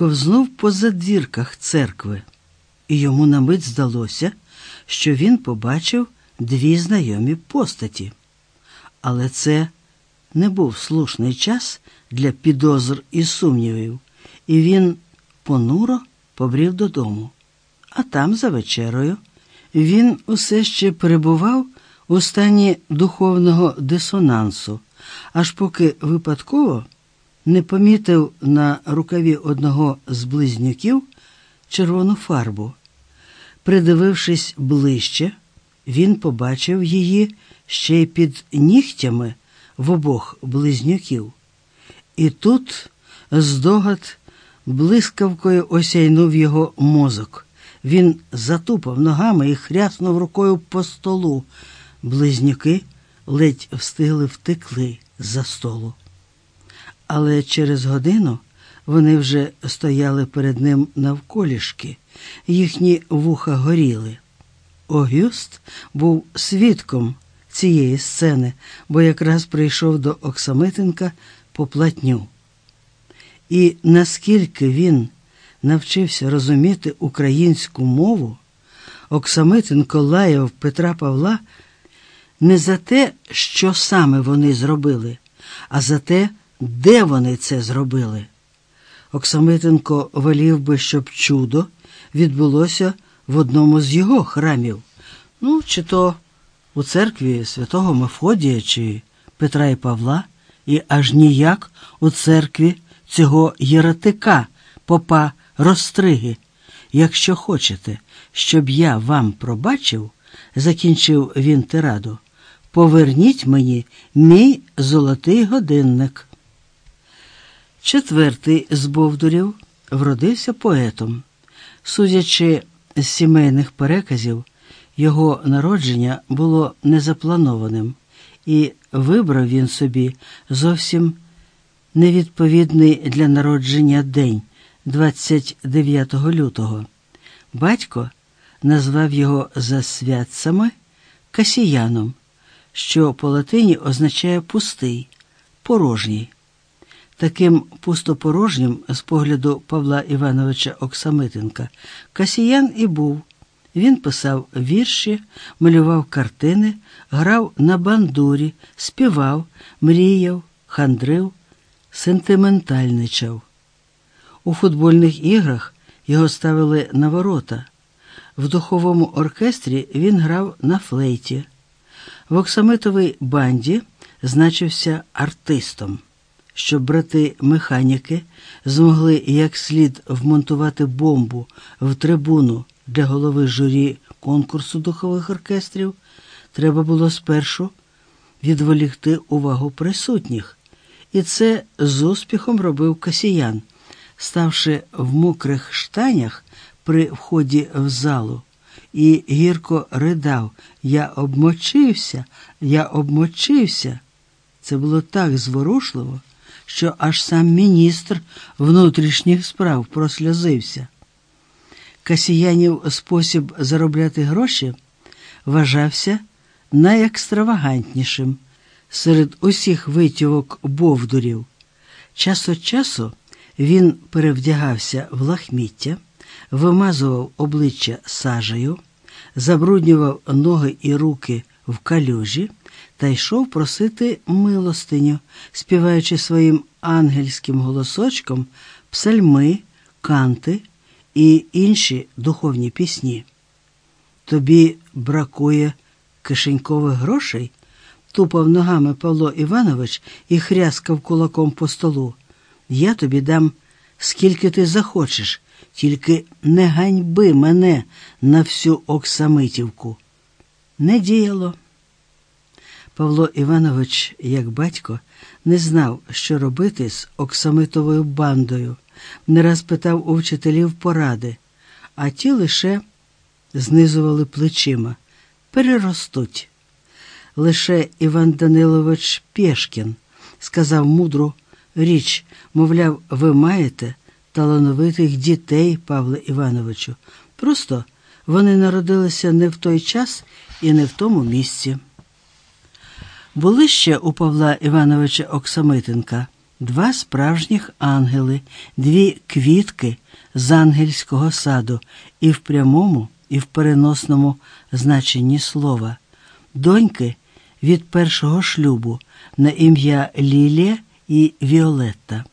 ковзнув по задвірках церкви, і йому на мить здалося, що він побачив дві знайомі постаті. Але це не був слушний час для підозр і сумнівів, і він понуро побрів додому. А там, за вечерою, він усе ще перебував у стані духовного дисонансу, аж поки випадково не помітив на рукаві одного з близнюків червону фарбу. Придивившись ближче, він побачив її ще й під нігтями в обох близнюків. І тут здогад блискавкою осяйнув його мозок. Він затупав ногами і хряснув рукою по столу. Близнюки ледь встигли втекли за столу. Але через годину вони вже стояли перед ним навколішки, їхні вуха горіли. Огюст був свідком цієї сцени, бо якраз прийшов до Оксамитенка по платню. І наскільки він навчився розуміти українську мову, Оксамитенко лаяв Петра Павла не за те, що саме вони зробили, а за те, де вони це зробили. Оксамитенко волів би, щоб чудо відбулося в одному з його храмів, ну, чи то у церкві святого Мефодія чи Петра і Павла, і аж ніяк у церкві цього єретика, попа Ростриги. Якщо хочете, щоб я вам пробачив, закінчив він тираду, поверніть мені мій золотий годинник. Четвертий з Бовдурів вродився поетом. Судячи з сімейних переказів, його народження було незапланованим, і вибрав він собі зовсім невідповідний для народження день 29 лютого. Батько назвав його за святцями Касіяном, що по латині означає пустий, порожній. Таким пустопорожнім, з погляду Павла Івановича Оксамитенка, Касіян і був. Він писав вірші, малював картини, грав на бандурі, співав, мріяв, хандрив, сентиментальничав. У футбольних іграх його ставили на ворота. В духовому оркестрі він грав на флейті. В оксамитовій банді значився артистом. Щоб брати-механіки змогли як слід вмонтувати бомбу в трибуну для голови журі конкурсу духових оркестрів, треба було спершу відволікти увагу присутніх. І це з успіхом робив Касіян, ставши в мокрих штанях при вході в залу, і гірко ридав Я обмочився, я обмочився. Це було так зворушливо, що аж сам міністр внутрішніх справ просльозився. Касіянів спосіб заробляти гроші вважався найекстравагантнішим серед усіх витівок бовдурів. Час від часу він перевдягався в лахміття, вимазував обличчя сажею, забруднював ноги і руки в калюжі та йшов просити милостиню, співаючи своїм ангельським голосочком псальми, канти і інші духовні пісні. Тобі бракує кишенькових грошей? тупав ногами Павло Іванович і хряскав кулаком по столу. Я тобі дам, скільки ти захочеш, тільки не ганьби мене на всю Оксамитівку. Не діяло. Павло Іванович, як батько, не знав, що робити з Оксамитовою бандою, не раз питав у вчителів поради, а ті лише знизували плечима. Переростуть. Лише Іван Данилович Пєшкін сказав мудру річ, мовляв, ви маєте талановитих дітей, Павле Івановичу. Просто вони народилися не в той час і не в тому місці. Були ще у Павла Івановича Оксамитенка два справжніх ангели, дві квітки з ангельського саду, і в прямому, і в переносному значенні слова, доньки від першого шлюбу на ім'я Лілія і Віолетта.